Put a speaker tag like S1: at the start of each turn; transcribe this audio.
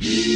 S1: Be